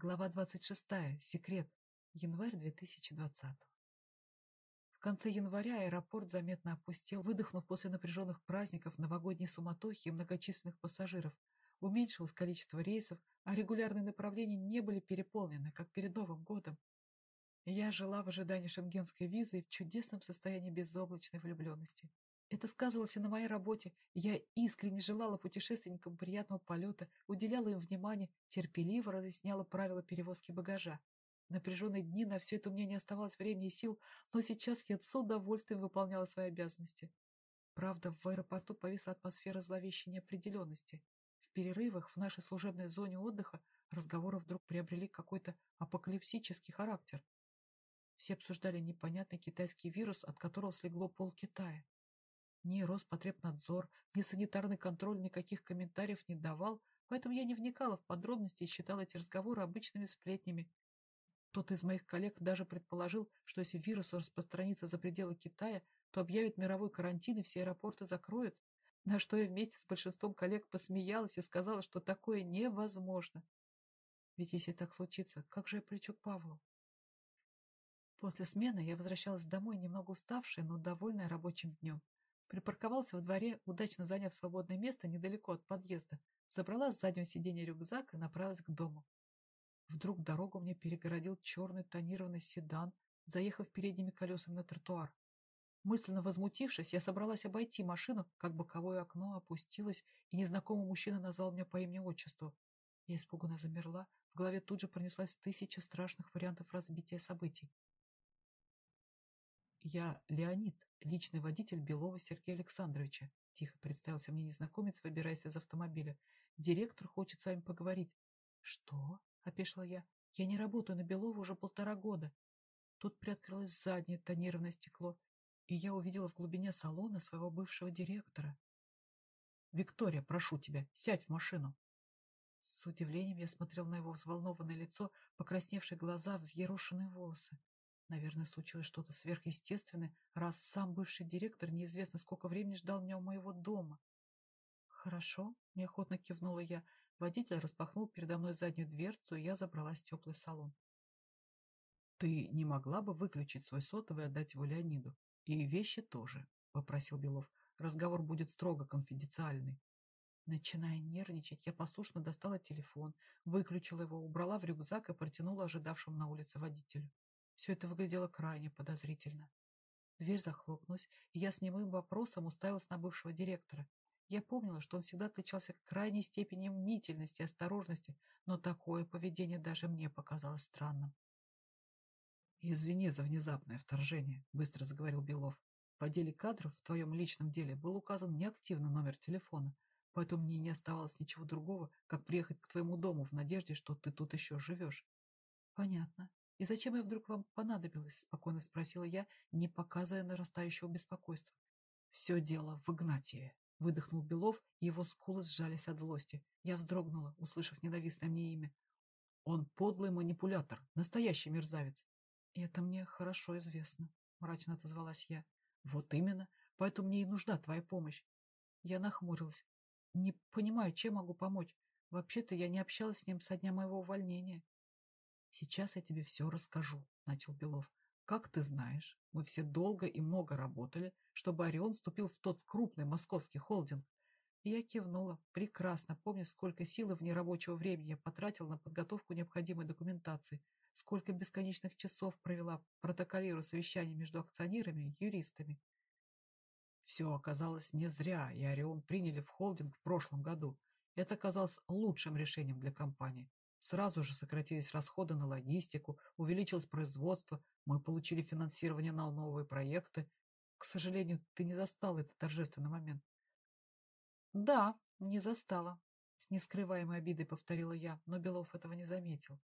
Глава 26. Секрет. Январь 2020. В конце января аэропорт заметно опустел, выдохнув после напряженных праздников, новогодней суматохи и многочисленных пассажиров. Уменьшилось количество рейсов, а регулярные направления не были переполнены, как перед Новым годом. Я жила в ожидании шенгенской визы и в чудесном состоянии безоблачной влюбленности. Это сказывалось и на моей работе. Я искренне желала путешественникам приятного полета, уделяла им внимание, терпеливо разъясняла правила перевозки багажа. Напряженные дни на все это у меня не оставалось времени и сил, но сейчас я с удовольствием выполняла свои обязанности. Правда, в аэропорту повисла атмосфера зловещей неопределенности. В перерывах в нашей служебной зоне отдыха разговоры вдруг приобрели какой-то апокалипсический характер. Все обсуждали непонятный китайский вирус, от которого слегло пол Китая. Ни Роспотребнадзор, ни санитарный контроль никаких комментариев не давал, поэтому я не вникала в подробности и считала эти разговоры обычными сплетнями. Кто-то из моих коллег даже предположил, что если вирус распространится за пределы Китая, то объявит мировой карантин и все аэропорты закроют, на что я вместе с большинством коллег посмеялась и сказала, что такое невозможно. Ведь если так случится, как же я прилечу к Павлу? После смены я возвращалась домой немного уставшая, но довольная рабочим днем. Припарковался во дворе, удачно заняв свободное место недалеко от подъезда, забрала с заднего сиденья рюкзак и направилась к дому. Вдруг дорогу мне перегородил черный тонированный седан, заехав передними колесами на тротуар. Мысленно возмутившись, я собралась обойти машину, как боковое окно опустилось, и незнакомый мужчина назвал меня по имени-отчеству. Я испуганно замерла, в голове тут же пронеслась тысяча страшных вариантов разбития событий. «Я Леонид, личный водитель Белова Сергея Александровича», тихо представился мне незнакомец, выбираясь из автомобиля. «Директор хочет с вами поговорить». «Что?» — опешила я. «Я не работаю на Белова уже полтора года». Тут приоткрылось заднее тонированное стекло, и я увидела в глубине салона своего бывшего директора. «Виктория, прошу тебя, сядь в машину!» С удивлением я смотрел на его взволнованное лицо, покрасневшие глаза, взъерошенные волосы. Наверное, случилось что-то сверхъестественное, раз сам бывший директор неизвестно сколько времени ждал меня у моего дома. «Хорошо», — неохотно кивнула я. Водитель распахнул передо мной заднюю дверцу, и я забралась в теплый салон. «Ты не могла бы выключить свой сотовый и отдать его Леониду? И вещи тоже», — попросил Белов. «Разговор будет строго конфиденциальный». Начиная нервничать, я послушно достала телефон, выключила его, убрала в рюкзак и протянула ожидавшему на улице водителю. Все это выглядело крайне подозрительно. Дверь захлопнулась, и я с немым вопросом уставилась на бывшего директора. Я помнила, что он всегда отличался крайней степенью мнительности и осторожности, но такое поведение даже мне показалось странным. «Извини за внезапное вторжение», — быстро заговорил Белов. «В отделе кадров в твоем личном деле был указан неактивный номер телефона, поэтому мне не оставалось ничего другого, как приехать к твоему дому в надежде, что ты тут еще живешь». «Понятно. «И зачем я вдруг вам понадобилась?» — спокойно спросила я, не показывая нарастающего беспокойства. «Все дело в Игнатьеве», — выдохнул Белов, и его скулы сжались от злости. Я вздрогнула, услышав ненавистное мне имя. «Он подлый манипулятор, настоящий мерзавец». «И это мне хорошо известно», — мрачно отозвалась я. «Вот именно, поэтому мне и нужна твоя помощь». Я нахмурилась. «Не понимаю, чем могу помочь. Вообще-то я не общалась с ним со дня моего увольнения». «Сейчас я тебе все расскажу», — начал Белов. «Как ты знаешь, мы все долго и много работали, чтобы Орион вступил в тот крупный московский холдинг. И я кивнула, прекрасно помня, сколько сил и внерабочего времени я потратил на подготовку необходимой документации, сколько бесконечных часов провела, протоколируя совещания между акционерами и юристами. Все оказалось не зря, и Орион приняли в холдинг в прошлом году. Это оказалось лучшим решением для компании. Сразу же сократились расходы на логистику, увеличилось производство, мы получили финансирование на новые проекты. К сожалению, ты не застал этот торжественный момент. Да, не застала. С нескрываемой обидой повторила я, но Белов этого не заметил.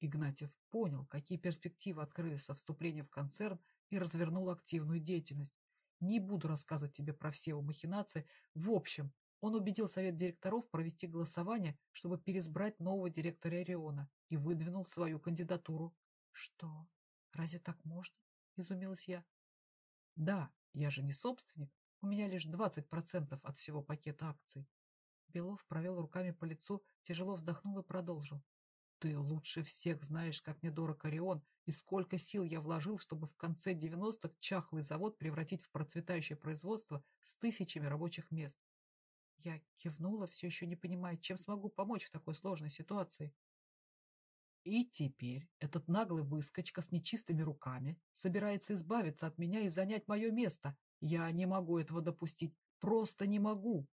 Игнатьев понял, какие перспективы открылись со вступления в концерн и развернул активную деятельность. Не буду рассказывать тебе про все его махинации. В общем, он убедил совет директоров провести голосование, чтобы переизбрать нового директора Ориона, и выдвинул свою кандидатуру. «Что? Разве так можно?» – изумилась я. «Да, я же не собственник. У меня лишь 20% от всего пакета акций». Белов провел руками по лицу, тяжело вздохнул и продолжил. Ты лучше всех знаешь, как мне дорог Орион и сколько сил я вложил, чтобы в конце 90-х чахлый завод превратить в процветающее производство с тысячами рабочих мест. Я кивнула, все еще не понимая, чем смогу помочь в такой сложной ситуации. И теперь этот наглый выскочка с нечистыми руками собирается избавиться от меня и занять мое место. Я не могу этого допустить. Просто не могу.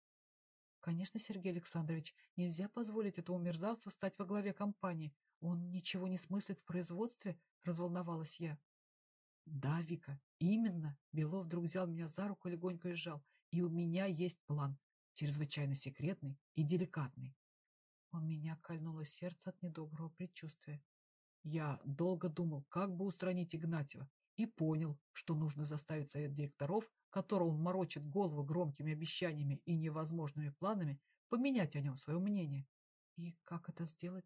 Конечно, Сергей Александрович, нельзя позволить этому мерзавцу стать во главе компании. Он ничего не смыслит в производстве, разволновалась я. Да, Вика, именно. Белов вдруг взял меня за руку легонько и сжал. И у меня есть план, чрезвычайно секретный и деликатный. У меня кольнуло сердце от недоброго предчувствия. Я долго думал, как бы устранить Игнатьева, и понял, что нужно заставить совет директоров, которого он морочит голову громкими обещаниями и невозможными планами, поменять о нем свое мнение. И как это сделать?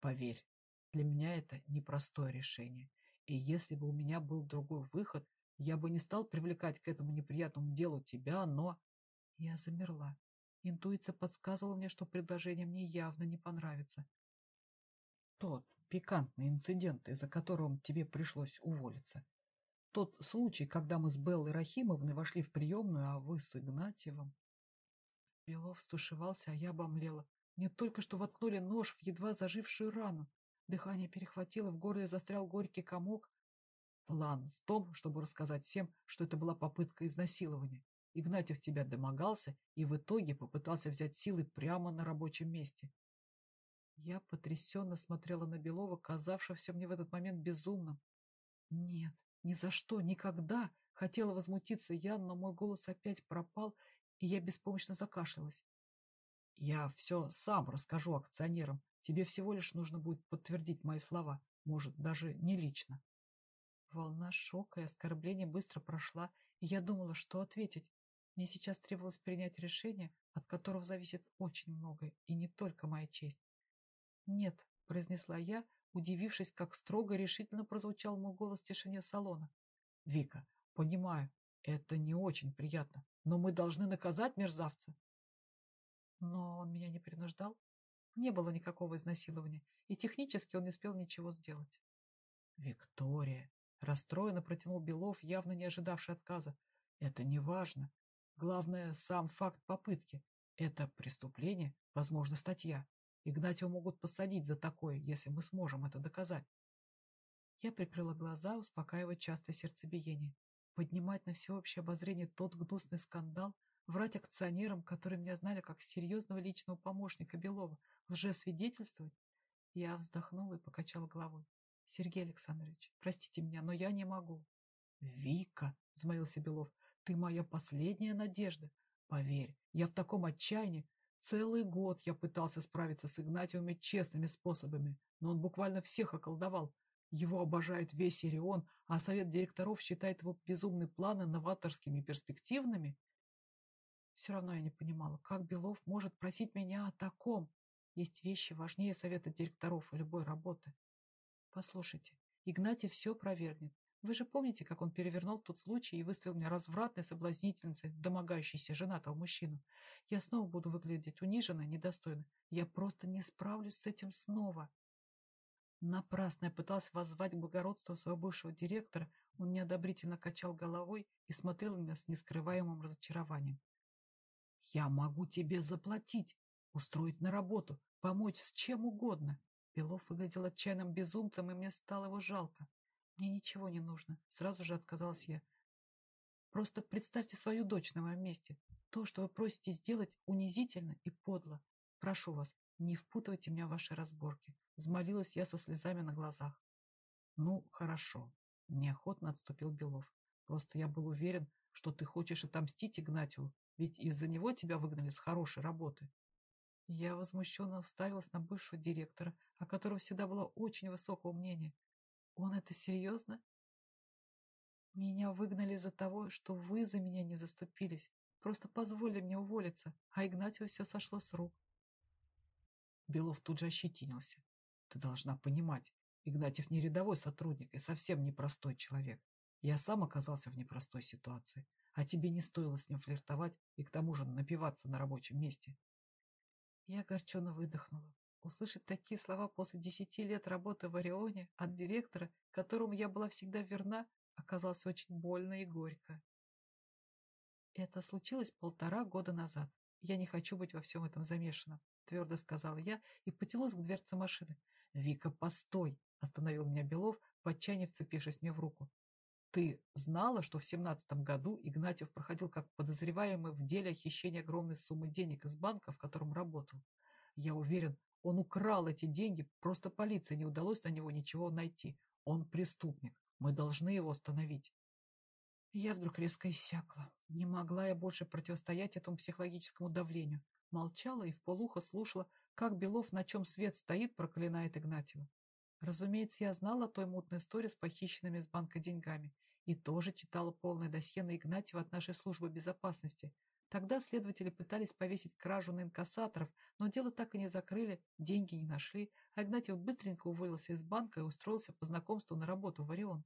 Поверь, для меня это непростое решение. И если бы у меня был другой выход, я бы не стал привлекать к этому неприятному делу тебя, но... Я замерла. Интуиция подсказывала мне, что предложение мне явно не понравится. Тот пикантный инцидент, из-за которого тебе пришлось уволиться. Тот случай, когда мы с Беллой Рахимовной вошли в приемную, а вы с Игнатьевым. Белов стушевался, а я обомлела. Мне только что воткнули нож в едва зажившую рану. Дыхание перехватило, в горле застрял горький комок. План в том, чтобы рассказать всем, что это была попытка изнасилования. Игнатьев тебя домогался и в итоге попытался взять силы прямо на рабочем месте. Я потрясенно смотрела на Белова, казавшегося мне в этот момент безумным. Нет, ни за что, никогда! Хотела возмутиться я, но мой голос опять пропал, и я беспомощно закашлялась. Я все сам расскажу акционерам. Тебе всего лишь нужно будет подтвердить мои слова, может, даже не лично. Волна шока и оскорбления быстро прошла, и я думала, что ответить. Мне сейчас требовалось принять решение, от которого зависит очень многое, и не только моя честь. «Нет», — произнесла я, удивившись, как строго решительно прозвучал мой голос в тишине салона. «Вика, понимаю, это не очень приятно, но мы должны наказать мерзавца». Но он меня не принуждал. Не было никакого изнасилования, и технически он не успел ничего сделать. «Виктория!» — расстроенно протянул Белов, явно не ожидавший отказа. «Это не важно. Главное, сам факт попытки. Это преступление, возможно, статья. Игнатьева могут посадить за такое, если мы сможем это доказать. Я прикрыла глаза, успокаивая частое сердцебиение. Поднимать на всеобщее обозрение тот гнусный скандал, врать акционерам, которые меня знали как серьезного личного помощника Белова, лжесвидетельствовать? Я вздохнула и покачала головой. Сергей Александрович, простите меня, но я не могу. Вика, взмолился Белов, ты моя последняя надежда. Поверь, я в таком отчаянии, Целый год я пытался справиться с Игнатьевыми честными способами, но он буквально всех околдовал. Его обожает весь Ирион, а совет директоров считает его безумные планы новаторскими и перспективными. Все равно я не понимала, как Белов может просить меня о таком. Есть вещи важнее совета директоров и любой работы. Послушайте, Игнатий все провергнет. Вы же помните, как он перевернул тот случай и выставил меня развратной соблазнительницей, домогающейся женатого мужчину? Я снова буду выглядеть униженно, недостойно. Я просто не справлюсь с этим снова. Напрасно я пытался воззвать к благородству своего бывшего директора, он неодобрительно качал головой и смотрел на меня с нескрываемым разочарованием. «Я могу тебе заплатить, устроить на работу, помочь с чем угодно». Белов выглядел отчаянным безумцем, и мне стало его жалко. Мне ничего не нужно, сразу же отказалась я. Просто представьте свою дочь на моем месте. То, что вы просите сделать, унизительно и подло. Прошу вас, не впутывайте меня в ваши разборки. Взмолилась я со слезами на глазах. Ну, хорошо. Неохотно отступил Белов. Просто я был уверен, что ты хочешь отомстить Игнатию, ведь из-за него тебя выгнали с хорошей работы. Я возмущенно уставилась на бывшего директора, о котором всегда было очень высокого мнения. Он это серьезно? Меня выгнали из-за того, что вы за меня не заступились. Просто позволили мне уволиться, а Игнатию все сошло с рук. Белов тут же ощетинился. Ты должна понимать, Игнатьев не рядовой сотрудник и совсем непростой человек. Я сам оказался в непростой ситуации, а тебе не стоило с ним флиртовать и к тому же напиваться на рабочем месте. Я огорченно выдохнула. Услышать такие слова после десяти лет работы в Орионе от директора, которому я была всегда верна, оказалось очень больно и горько. Это случилось полтора года назад. Я не хочу быть во всем этом замешанным, твердо сказала я и потянулась к дверце машины. «Вика, постой!» – остановил меня Белов, в отчаянии вцепившись мне в руку. «Ты знала, что в семнадцатом году Игнатьев проходил как подозреваемый в деле о огромной суммы денег из банка, в котором работал? Я уверен, он украл эти деньги, просто полиции не удалось на него ничего найти. Он преступник. Мы должны его остановить. Я вдруг резко иссякла. Не могла я больше противостоять этому психологическому давлению. Молчала и в полухо слушала, как Белов, на чем свет стоит, проклинает Игнатьева. Разумеется, я знала о той мутной истории с похищенными из банка деньгами и тоже читала полное досье на Игнатьева от нашей службы безопасности, Тогда следователи пытались повесить кражу на инкассаторов, но дело так и не закрыли, деньги не нашли, а Игнатьев быстренько уволился из банка и устроился по знакомству на работу в Орион.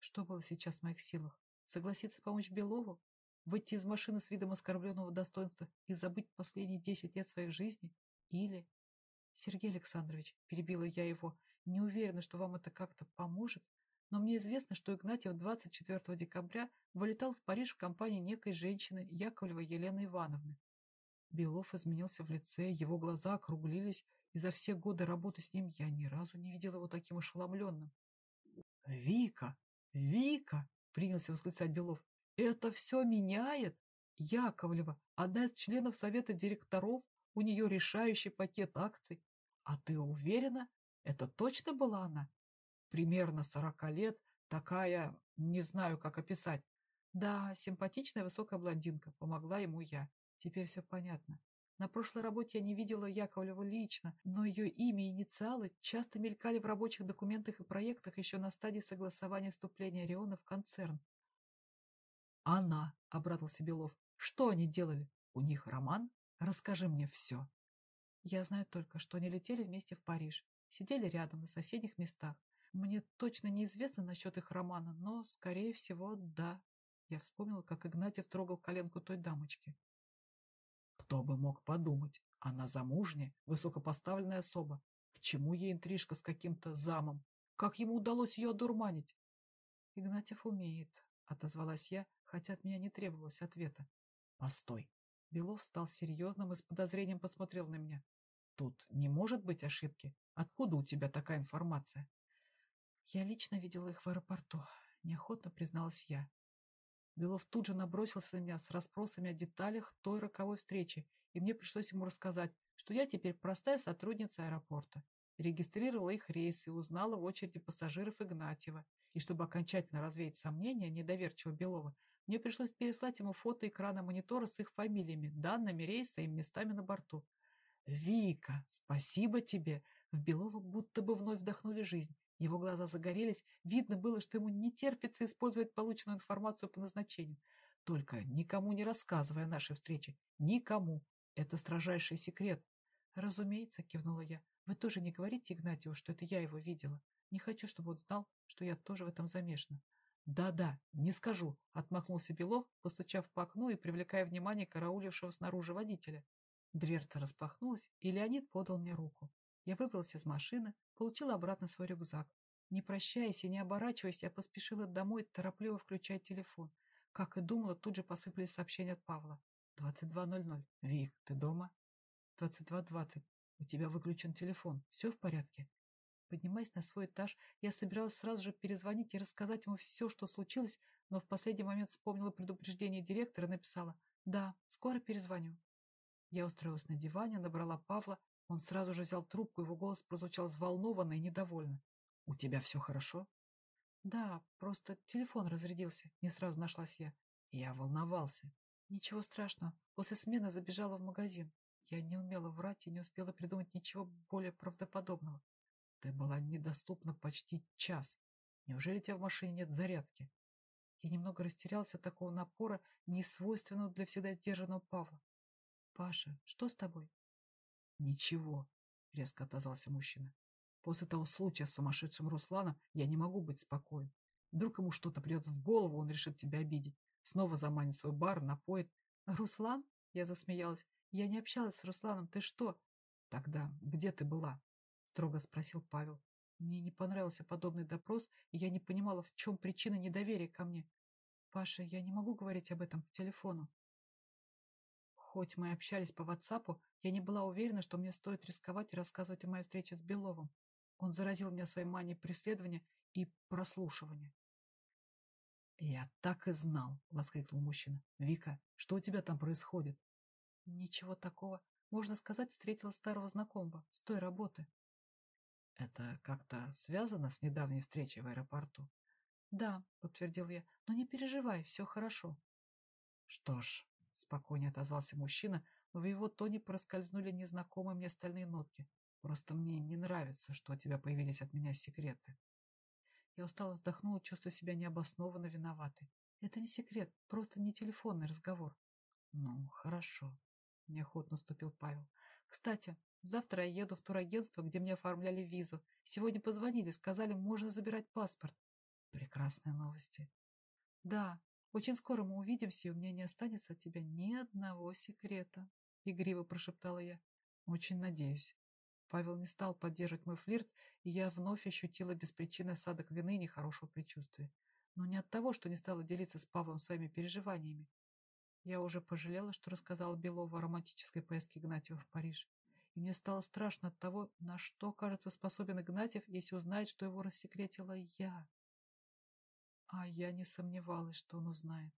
Что было сейчас в моих силах? Согласиться помочь Белову? Выйти из машины с видом оскорбленного достоинства и забыть последние десять лет своей жизни? Или... Сергей Александрович, перебила я его, не уверена, что вам это как-то поможет, но мне известно, что Игнатьев 24 декабря вылетал в Париж в компании некой женщины Яковлевой Елены Ивановны. Белов изменился в лице, его глаза округлились, и за все годы работы с ним я ни разу не видел его таким ошеломленным. «Вика! Вика!» — принялся восклицать Белов. «Это все меняет! Яковлева, одна из членов совета директоров, у нее решающий пакет акций. А ты уверена, это точно была она? Примерно сорока лет, такая, не знаю, как описать. Да, симпатичная высокая блондинка, помогла ему я. Теперь все понятно. На прошлой работе я не видела Яковлеву лично, но ее имя и инициалы часто мелькали в рабочих документах и проектах еще на стадии согласования вступления Ориона в концерн. «Она», — обрадовался Белов, — «что они делали? У них роман? Расскажи мне все». Я знаю только, что они летели вместе в Париж, сидели рядом на соседних местах, мне точно неизвестно насчет их романа, но, скорее всего, да. Я вспомнила, как Игнатьев трогал коленку той дамочки. Кто бы мог подумать, она замужняя, высокопоставленная особа. К чему ей интрижка с каким-то замом? Как ему удалось ее одурманить? Игнатьев умеет, отозвалась я, хотя от меня не требовалось ответа. Постой. Белов стал серьезным и с подозрением посмотрел на меня. Тут не может быть ошибки. Откуда у тебя такая информация? Я лично видела их в аэропорту, неохотно призналась я. Белов тут же набросился на меня с расспросами о деталях той роковой встречи, и мне пришлось ему рассказать, что я теперь простая сотрудница аэропорта. Регистрировала их рейсы узнала в очереди пассажиров Игнатьева. И чтобы окончательно развеять сомнения недоверчивого Белова, мне пришлось переслать ему фото экрана монитора с их фамилиями, данными рейса и местами на борту. «Вика, спасибо тебе!» В Белова будто бы вновь вдохнули жизнь. Его глаза загорелись, видно было, что ему не терпится использовать полученную информацию по назначению. Только никому не рассказывай о нашей встрече. Никому. Это строжайший секрет. Разумеется, кивнула я. Вы тоже не говорите Игнатию, что это я его видела. Не хочу, чтобы он знал, что я тоже в этом замешана. «Да-да, не скажу», — отмахнулся Белов, постучав по окну и привлекая внимание караулившего снаружи водителя. Дверца распахнулась, и Леонид подал мне руку. Я выбралась из машины, получила обратно свой рюкзак. Не прощаясь и не оборачиваясь, я поспешила домой, торопливо включая телефон. Как и думала, тут же посыпались сообщения от Павла. 22.00. Вик, ты дома? 22.20. У тебя выключен телефон. Все в порядке? Поднимаясь на свой этаж, я собиралась сразу же перезвонить и рассказать ему все, что случилось, но в последний момент вспомнила предупреждение директора и написала «Да, скоро перезвоню». Я устроилась на диване, набрала Павла он сразу же взял трубку, его голос прозвучал взволнованно и недовольно. «У тебя все хорошо?» «Да, просто телефон разрядился», — не сразу нашлась я. Я волновался. «Ничего страшного. После смены забежала в магазин. Я не умела врать и не успела придумать ничего более правдоподобного. Ты была недоступна почти час. Неужели у тебя в машине нет зарядки?» Я немного растерялся от такого напора, несвойственного для всегда сдержанного Павла. «Паша, что с тобой?» «Ничего», — резко отозвался мужчина. «После того случая с сумасшедшим Русланом я не могу быть спокоен. Вдруг ему что-то придет в голову, он решит тебя обидеть. Снова заманит свой бар, напоит. «Руслан?» — я засмеялась. «Я не общалась с Русланом. Ты что?» Тогда где ты была? Строго спросил Павел. Мне не понравился подобный допрос, и я не понимала, в чем причина недоверия ко мне. Паша, я не могу говорить об этом по телефону. Хоть мы общались по WhatsApp, я не была уверена, что мне стоит рисковать и рассказывать о моей встрече с Беловым. Он заразил меня своей манией преследования и прослушивания. «Я так и знал!» — воскликнул мужчина. «Вика, что у тебя там происходит?» «Ничего такого. Можно сказать, встретила старого знакомого с той работы». «Это как-то связано с недавней встречей в аэропорту?» «Да», — подтвердил я, — «но не переживай, все хорошо». «Что ж», — спокойнее отозвался мужчина, но в его тоне проскользнули незнакомые мне стальные нотки. «Просто мне не нравится, что у тебя появились от меня секреты». Я устало вздохнула, чувствуя себя необоснованно виноватой. Это не секрет, просто не телефонный разговор. Ну, хорошо, неохотно уступил Павел. Кстати, завтра я еду в турагентство, где мне оформляли визу. Сегодня позвонили, сказали, можно забирать паспорт. Прекрасные новости. Да, очень скоро мы увидимся, и у меня не останется от тебя ни одного секрета, игриво прошептала я. Очень надеюсь. Павел не стал поддерживать мой флирт, и я вновь ощутила беспричинный осадок вины и нехорошего предчувствия. Но не от того, что не стала делиться с Павлом своими переживаниями. Я уже пожалела, что рассказала Белову о романтической поездке Игнатьева в Париж. И мне стало страшно от того, на что, кажется, способен Игнатьев, если узнает, что его рассекретила я. А я не сомневалась, что он узнает.